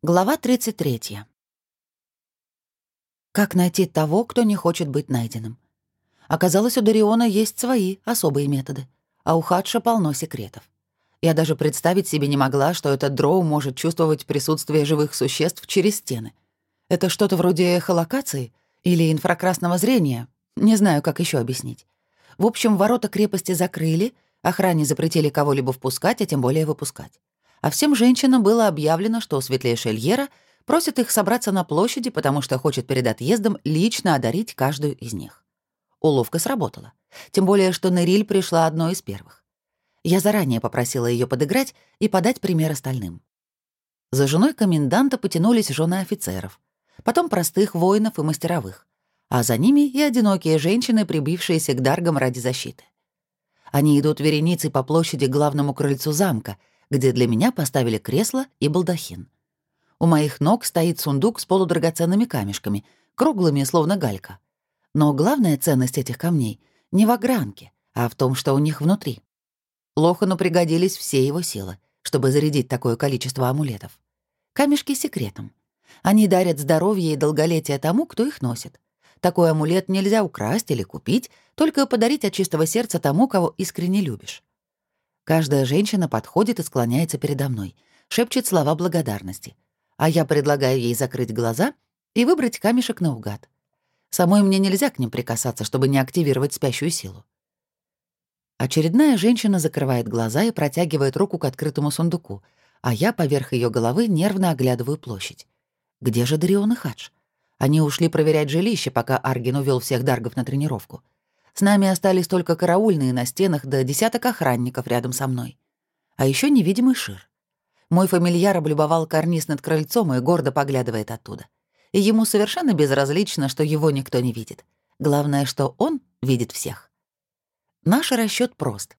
Глава 33. Как найти того, кто не хочет быть найденным? Оказалось, у Дариона есть свои особые методы, а у Хадша полно секретов. Я даже представить себе не могла, что этот дроу может чувствовать присутствие живых существ через стены. Это что-то вроде эхолокации или инфракрасного зрения, не знаю, как еще объяснить. В общем, ворота крепости закрыли, охране запретили кого-либо впускать, а тем более выпускать а всем женщинам было объявлено, что светлейшая Льера просит их собраться на площади, потому что хочет перед отъездом лично одарить каждую из них. Уловка сработала. Тем более, что Нериль пришла одной из первых. Я заранее попросила ее подыграть и подать пример остальным. За женой коменданта потянулись жены офицеров, потом простых воинов и мастеровых, а за ними и одинокие женщины, прибившиеся к даргам ради защиты. Они идут вереницей по площади к главному крыльцу замка, где для меня поставили кресло и балдахин. У моих ног стоит сундук с полудрагоценными камешками, круглыми, словно галька. Но главная ценность этих камней не в огранке, а в том, что у них внутри. Лохану пригодились все его силы, чтобы зарядить такое количество амулетов. Камешки секретом. Они дарят здоровье и долголетие тому, кто их носит. Такой амулет нельзя украсть или купить, только подарить от чистого сердца тому, кого искренне любишь. Каждая женщина подходит и склоняется передо мной, шепчет слова благодарности. А я предлагаю ей закрыть глаза и выбрать камешек наугад. Самой мне нельзя к ним прикасаться, чтобы не активировать спящую силу. Очередная женщина закрывает глаза и протягивает руку к открытому сундуку, а я поверх ее головы нервно оглядываю площадь. Где же Дарион и Хадж? Они ушли проверять жилище, пока Аргин увел всех даргов на тренировку. С нами остались только караульные на стенах да десяток охранников рядом со мной. А еще невидимый шир. Мой фамильяр облюбовал карниз над крыльцом и гордо поглядывает оттуда. И ему совершенно безразлично, что его никто не видит. Главное, что он видит всех. Наш расчет прост.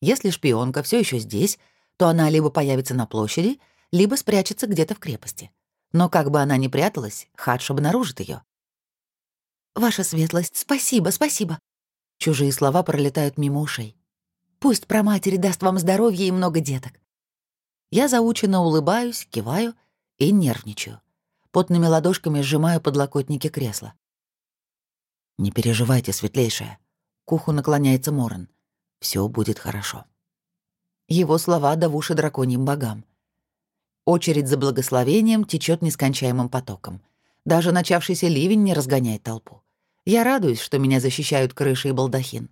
Если шпионка все еще здесь, то она либо появится на площади, либо спрячется где-то в крепости. Но как бы она ни пряталась, Хадж обнаружит ее. «Ваша светлость, спасибо, спасибо. Чужие слова пролетают мимо ушей. «Пусть про матери даст вам здоровье и много деток». Я заученно улыбаюсь, киваю и нервничаю. Потными ладошками сжимаю подлокотники кресла. «Не переживайте, светлейшая». К уху наклоняется Моран. Все будет хорошо». Его слова до в уши драконьим богам. Очередь за благословением течет нескончаемым потоком. Даже начавшийся ливень не разгоняет толпу. Я радуюсь, что меня защищают крыши и балдахин.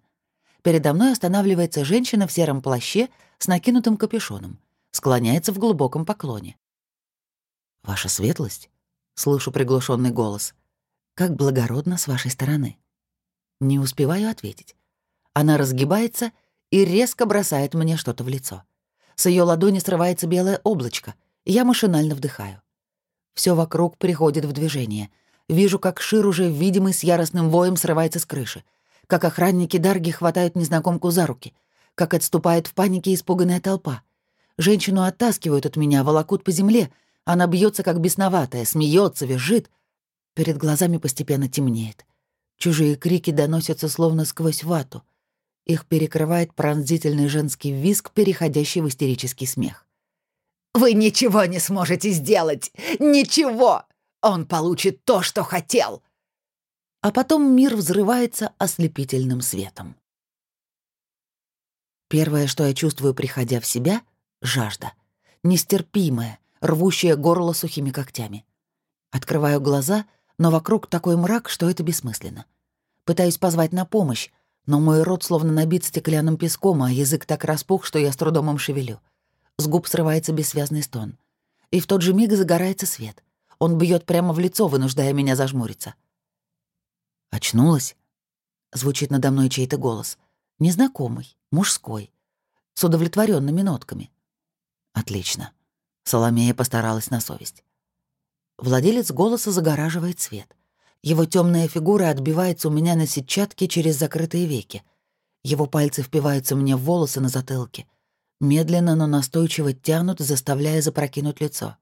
Передо мной останавливается женщина в сером плаще с накинутым капюшоном, склоняется в глубоком поклоне. «Ваша светлость?» — слышу приглушенный голос. «Как благородно с вашей стороны». Не успеваю ответить. Она разгибается и резко бросает мне что-то в лицо. С ее ладони срывается белое облачко, и я машинально вдыхаю. Все вокруг приходит в движение — Вижу, как Шир уже видимый с яростным воем срывается с крыши, как охранники Дарги хватают незнакомку за руки, как отступает в панике испуганная толпа. Женщину оттаскивают от меня, волокут по земле, она бьется как бесноватая, смеется, визжит. Перед глазами постепенно темнеет. Чужие крики доносятся словно сквозь вату. Их перекрывает пронзительный женский визг, переходящий в истерический смех. «Вы ничего не сможете сделать! Ничего!» Он получит то, что хотел!» А потом мир взрывается ослепительным светом. Первое, что я чувствую, приходя в себя — жажда. Нестерпимая, рвущая горло сухими когтями. Открываю глаза, но вокруг такой мрак, что это бессмысленно. Пытаюсь позвать на помощь, но мой рот словно набит стеклянным песком, а язык так распух, что я с трудом им шевелю. С губ срывается бессвязный стон. И в тот же миг загорается свет. Он бьет прямо в лицо, вынуждая меня зажмуриться. «Очнулась?» — звучит надо мной чей-то голос. Незнакомый, мужской, с удовлетворенными нотками. «Отлично». Соломея постаралась на совесть. Владелец голоса загораживает свет. Его темная фигура отбивается у меня на сетчатке через закрытые веки. Его пальцы впиваются мне в волосы на затылке. Медленно, но настойчиво тянут, заставляя запрокинуть лицо.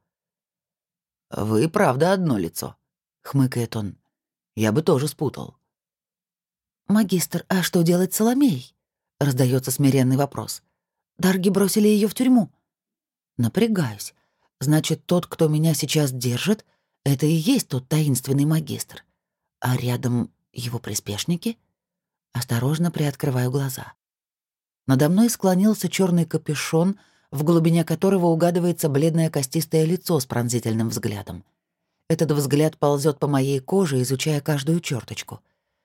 «Вы правда одно лицо», — хмыкает он. «Я бы тоже спутал». «Магистр, а что делать с Соломеей?» — раздается смиренный вопрос. «Дарги бросили ее в тюрьму». Напрягаюсь. Значит, тот, кто меня сейчас держит, это и есть тот таинственный магистр. А рядом его приспешники? Осторожно приоткрываю глаза. Надо мной склонился черный капюшон, в глубине которого угадывается бледное костистое лицо с пронзительным взглядом. Этот взгляд ползет по моей коже, изучая каждую черточку.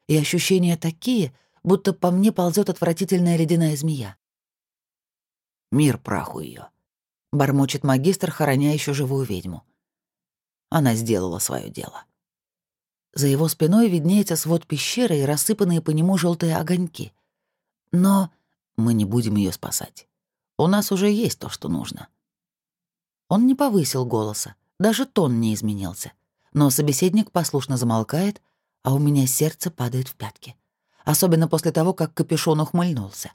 И ощущения такие, будто по мне ползет отвратительная ледяная змея. Мир праху ее, бормочет магистр, хороня еще живую ведьму. Она сделала свое дело. За его спиной виднеется свод пещеры и рассыпанные по нему желтые огоньки. Но мы не будем ее спасать. У нас уже есть то, что нужно. Он не повысил голоса, даже тон не изменился. Но собеседник послушно замолкает, а у меня сердце падает в пятки. Особенно после того, как капюшон ухмыльнулся.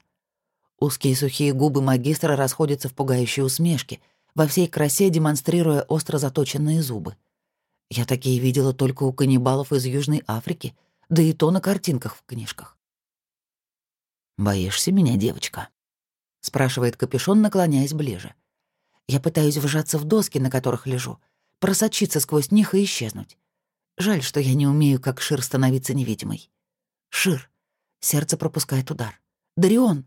Узкие сухие губы магистра расходятся в пугающей усмешке, во всей красе демонстрируя остро заточенные зубы. Я такие видела только у каннибалов из Южной Африки, да и то на картинках в книжках. «Боишься меня, девочка?» — спрашивает капюшон, наклоняясь ближе. Я пытаюсь вжаться в доски, на которых лежу, просочиться сквозь них и исчезнуть. Жаль, что я не умею, как Шир, становиться невидимой. Шир. Сердце пропускает удар. Дарион.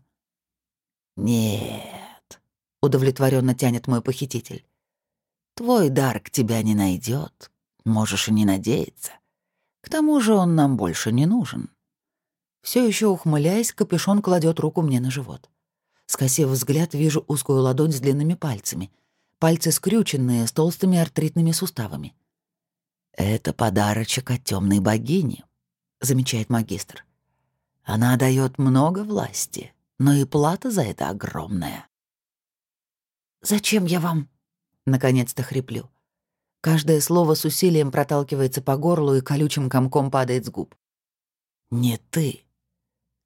Нет, удовлетворенно тянет мой похититель. Твой дар к тебя не найдет. Можешь и не надеяться. К тому же он нам больше не нужен. Все еще ухмыляясь, капюшон кладет руку мне на живот. Скосив взгляд, вижу узкую ладонь с длинными пальцами. Пальцы скрюченные, с толстыми артритными суставами. «Это подарочек от темной богини», — замечает магистр. «Она дает много власти, но и плата за это огромная». «Зачем я вам?» — наконец-то хриплю. Каждое слово с усилием проталкивается по горлу и колючим комком падает с губ. «Не ты.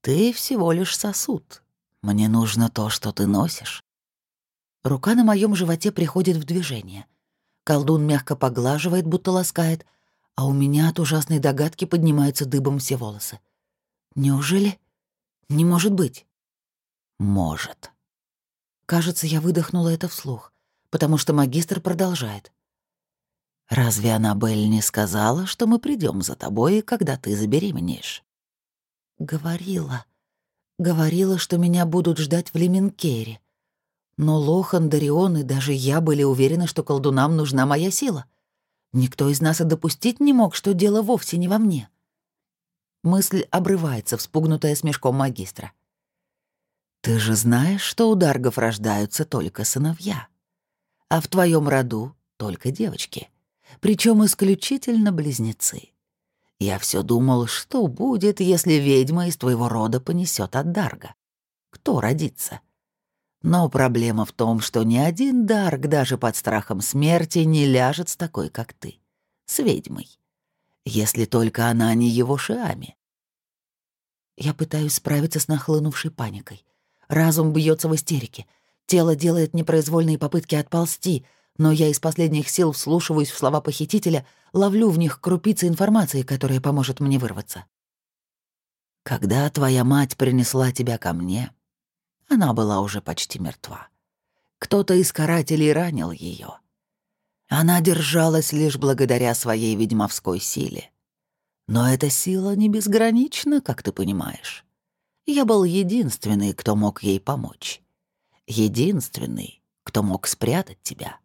Ты всего лишь сосуд. Мне нужно то, что ты носишь». Рука на моем животе приходит в движение. Колдун мягко поглаживает, будто ласкает, а у меня от ужасной догадки поднимаются дыбом все волосы. Неужели? Не может быть. Может. Кажется, я выдохнула это вслух, потому что магистр продолжает. Разве Аннабель не сказала, что мы придем за тобой, когда ты забеременеешь? Говорила. Говорила, что меня будут ждать в Леменкере. Но Лохан, Дарион и даже я были уверены, что колдунам нужна моя сила. Никто из нас и допустить не мог, что дело вовсе не во мне. Мысль обрывается, вспугнутая смешком магистра. «Ты же знаешь, что у даргов рождаются только сыновья, а в твоем роду только девочки, причем исключительно близнецы. Я все думал, что будет, если ведьма из твоего рода понесет от Дарга. Кто родится? Но проблема в том, что ни один Дарг даже под страхом смерти не ляжет с такой, как ты, с ведьмой. Если только она не его шиами. Я пытаюсь справиться с нахлынувшей паникой. Разум бьется в истерике. Тело делает непроизвольные попытки отползти, но я из последних сил вслушиваюсь в слова похитителя, ловлю в них крупицы информации, которая поможет мне вырваться. «Когда твоя мать принесла тебя ко мне, она была уже почти мертва. Кто-то из карателей ранил ее. Она держалась лишь благодаря своей ведьмовской силе. Но эта сила не безгранична, как ты понимаешь. Я был единственный, кто мог ей помочь. Единственный, кто мог спрятать тебя.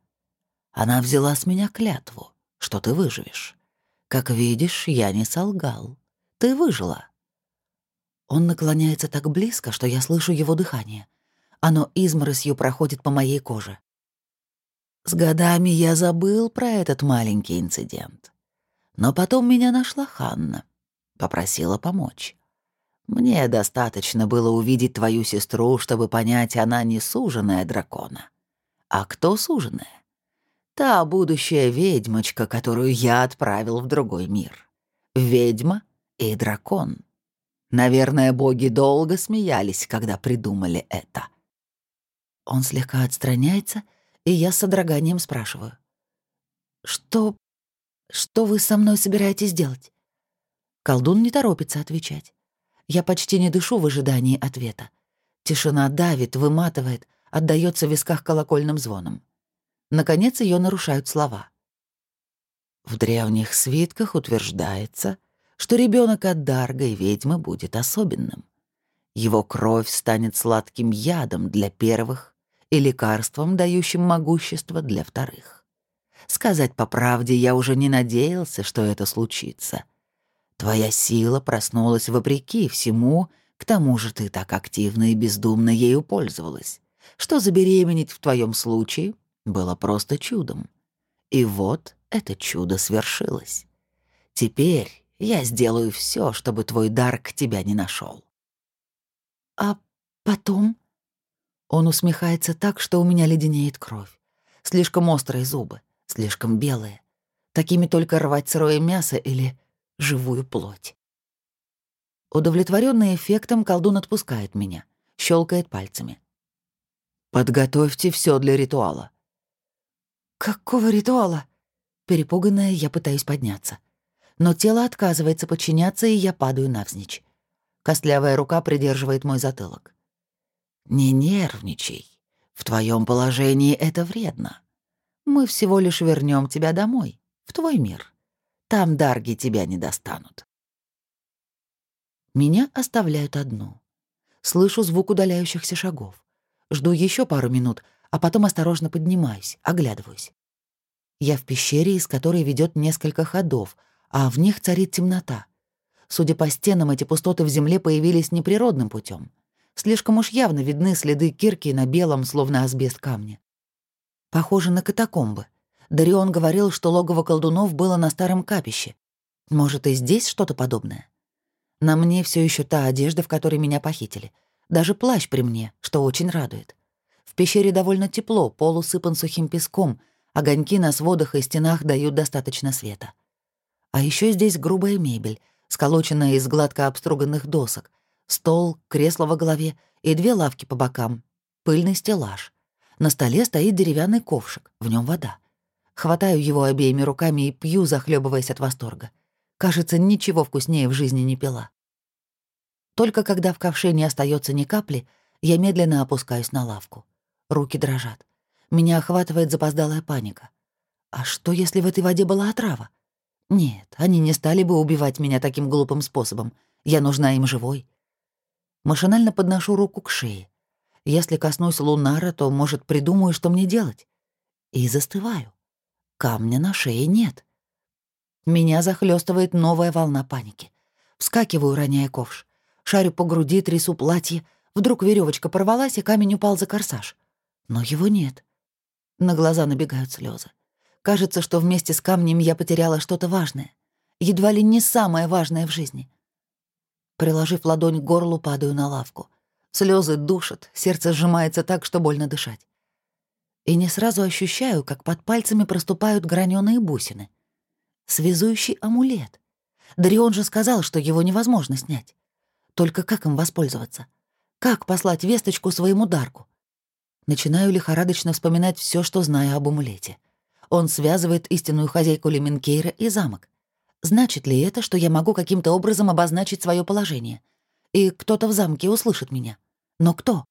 Она взяла с меня клятву, что ты выживешь. Как видишь, я не солгал. Ты выжила. Он наклоняется так близко, что я слышу его дыхание. Оно изморосью проходит по моей коже. С годами я забыл про этот маленький инцидент. Но потом меня нашла Ханна. Попросила помочь. Мне достаточно было увидеть твою сестру, чтобы понять, она не суженая дракона. А кто суженая? Та будущая ведьмочка, которую я отправил в другой мир. Ведьма и дракон. Наверное, боги долго смеялись, когда придумали это. Он слегка отстраняется, и я с содроганием спрашиваю. «Что... что вы со мной собираетесь делать?» Колдун не торопится отвечать. Я почти не дышу в ожидании ответа. Тишина давит, выматывает, отдаётся в висках колокольным звоном. Наконец ее нарушают слова. В древних свитках утверждается, что ребенок от Дарга и ведьмы будет особенным. Его кровь станет сладким ядом для первых и лекарством, дающим могущество для вторых. Сказать по правде, я уже не надеялся, что это случится. Твоя сила проснулась вопреки всему, к тому же ты так активно и бездумно ею пользовалась, что забеременеть в твоем случае было просто чудом. И вот это чудо свершилось. Теперь я сделаю все, чтобы твой дар к тебя не нашел. А потом? Он усмехается так, что у меня леденеет кровь. Слишком острые зубы, слишком белые. Такими только рвать сырое мясо или живую плоть. Удовлетворенный эффектом, колдун отпускает меня, щелкает пальцами. «Подготовьте все для ритуала». «Какого ритуала?» Перепуганная, я пытаюсь подняться. Но тело отказывается подчиняться, и я падаю навзничь. Костлявая рука придерживает мой затылок. «Не нервничай. В твоем положении это вредно. Мы всего лишь вернем тебя домой, в твой мир. Там дарги тебя не достанут». Меня оставляют одну. Слышу звук удаляющихся шагов. Жду еще пару минут, а потом осторожно поднимаюсь, оглядываюсь. Я в пещере, из которой ведет несколько ходов, а в них царит темнота. Судя по стенам, эти пустоты в земле появились неприродным путем. Слишком уж явно видны следы кирки на белом, словно асбест камне. Похоже на катакомбы. Дарион говорил, что логово колдунов было на старом капище. Может, и здесь что-то подобное? На мне все еще та одежда, в которой меня похитили. Даже плащ при мне, что очень радует. Пещере довольно тепло, пол усыпан сухим песком, Огоньки на сводах и стенах дают достаточно света. А еще здесь грубая мебель, сколоченная из гладко обструганных досок, стол, кресло во голове и две лавки по бокам, пыльный стеллаж. На столе стоит деревянный ковшик, в нем вода. Хватаю его обеими руками и пью, захлебываясь от восторга. Кажется, ничего вкуснее в жизни не пила. Только когда в ковше не остается ни капли, я медленно опускаюсь на лавку. Руки дрожат. Меня охватывает запоздалая паника. А что, если в этой воде была отрава? Нет, они не стали бы убивать меня таким глупым способом. Я нужна им живой. Машинально подношу руку к шее. Если коснусь лунара, то, может, придумаю, что мне делать. И застываю. Камня на шее нет. Меня захлестывает новая волна паники. Вскакиваю, роняя ковш. Шарю по груди, трясу платье. Вдруг веревочка порвалась, и камень упал за корсаж. Но его нет. На глаза набегают слезы. Кажется, что вместе с камнем я потеряла что-то важное. Едва ли не самое важное в жизни. Приложив ладонь к горлу, падаю на лавку. Слезы душат, сердце сжимается так, что больно дышать. И не сразу ощущаю, как под пальцами проступают граненые бусины. Связующий амулет. Дарион же сказал, что его невозможно снять. Только как им воспользоваться? Как послать весточку своему Дарку? Начинаю лихорадочно вспоминать все, что знаю об амулете. Он связывает истинную хозяйку Леменкейра и замок. Значит ли это, что я могу каким-то образом обозначить свое положение? И кто-то в замке услышит меня. Но кто?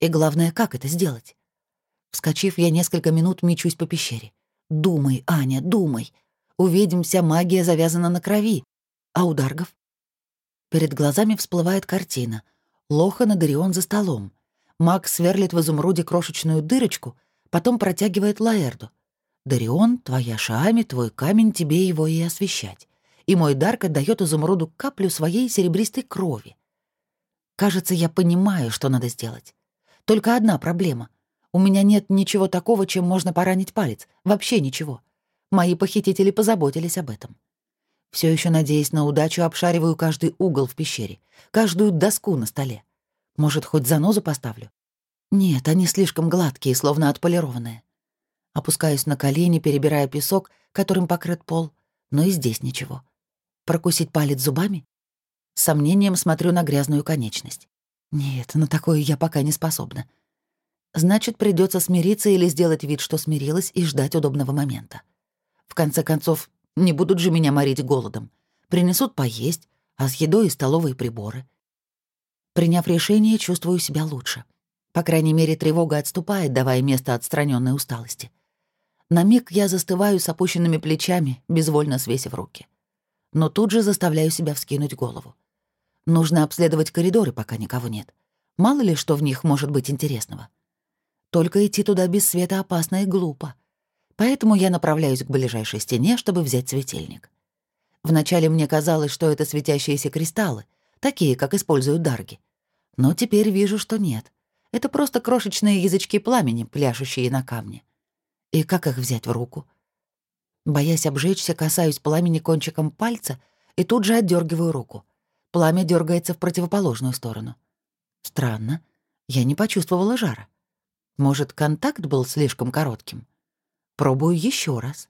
И главное, как это сделать? Вскочив, я несколько минут мечусь по пещере. Думай, Аня, думай. У ведьм вся магия завязана на крови. А у Даргов? Перед глазами всплывает картина. Лохан и Дарион за столом. Маг сверлит в изумруде крошечную дырочку, потом протягивает Лаэрду. «Дарион, твоя Шаами, твой камень, тебе его и освещать. И мой Дарк отдает изумруду каплю своей серебристой крови. Кажется, я понимаю, что надо сделать. Только одна проблема. У меня нет ничего такого, чем можно поранить палец. Вообще ничего. Мои похитители позаботились об этом. Все еще надеясь на удачу, обшариваю каждый угол в пещере, каждую доску на столе. Может, хоть занозу поставлю? Нет, они слишком гладкие, словно отполированные. Опускаюсь на колени, перебирая песок, которым покрыт пол, но и здесь ничего. Прокусить палец зубами? С сомнением смотрю на грязную конечность. Нет, на такое я пока не способна. Значит, придется смириться или сделать вид, что смирилась, и ждать удобного момента. В конце концов, не будут же меня морить голодом. Принесут поесть, а с едой и столовые приборы. Приняв решение, чувствую себя лучше. По крайней мере, тревога отступает, давая место отстраненной усталости. На миг я застываю с опущенными плечами, безвольно свесив руки. Но тут же заставляю себя вскинуть голову. Нужно обследовать коридоры, пока никого нет. Мало ли, что в них может быть интересного. Только идти туда без света опасно и глупо. Поэтому я направляюсь к ближайшей стене, чтобы взять светильник. Вначале мне казалось, что это светящиеся кристаллы, такие, как используют дарги. Но теперь вижу, что нет. Это просто крошечные язычки пламени, пляшущие на камне. И как их взять в руку? Боясь обжечься, касаюсь пламени кончиком пальца и тут же отдергиваю руку. Пламя дергается в противоположную сторону. Странно. Я не почувствовала жара. Может, контакт был слишком коротким? Пробую еще раз.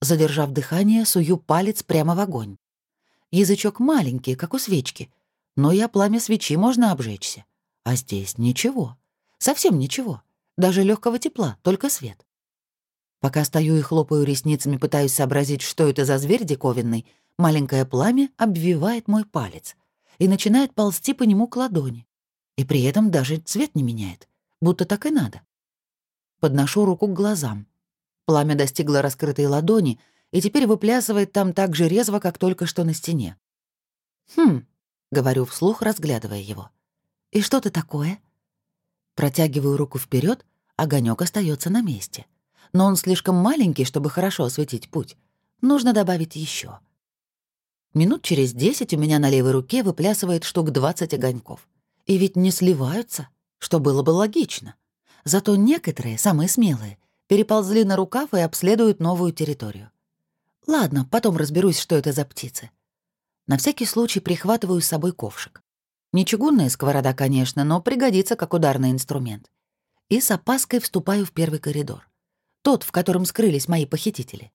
Задержав дыхание, сую палец прямо в огонь. Язычок маленький, как у свечки, но о пламя свечи можно обжечься. А здесь ничего. Совсем ничего. Даже легкого тепла, только свет. Пока стою и хлопаю ресницами, пытаюсь сообразить, что это за зверь диковинный, маленькое пламя обвивает мой палец и начинает ползти по нему к ладони. И при этом даже цвет не меняет, будто так и надо. Подношу руку к глазам. Пламя достигло раскрытой ладони и теперь выплясывает там так же резво, как только что на стене. «Хм», — говорю вслух, разглядывая его. «И что это такое?» Протягиваю руку вперед, огонек остается на месте. Но он слишком маленький, чтобы хорошо осветить путь. Нужно добавить еще. Минут через десять у меня на левой руке выплясывает штук 20 огоньков. И ведь не сливаются, что было бы логично. Зато некоторые, самые смелые, переползли на рукав и обследуют новую территорию. Ладно, потом разберусь, что это за птицы. На всякий случай прихватываю с собой ковшик. Не чугунная сковорода, конечно, но пригодится как ударный инструмент. И с опаской вступаю в первый коридор. Тот, в котором скрылись мои похитители.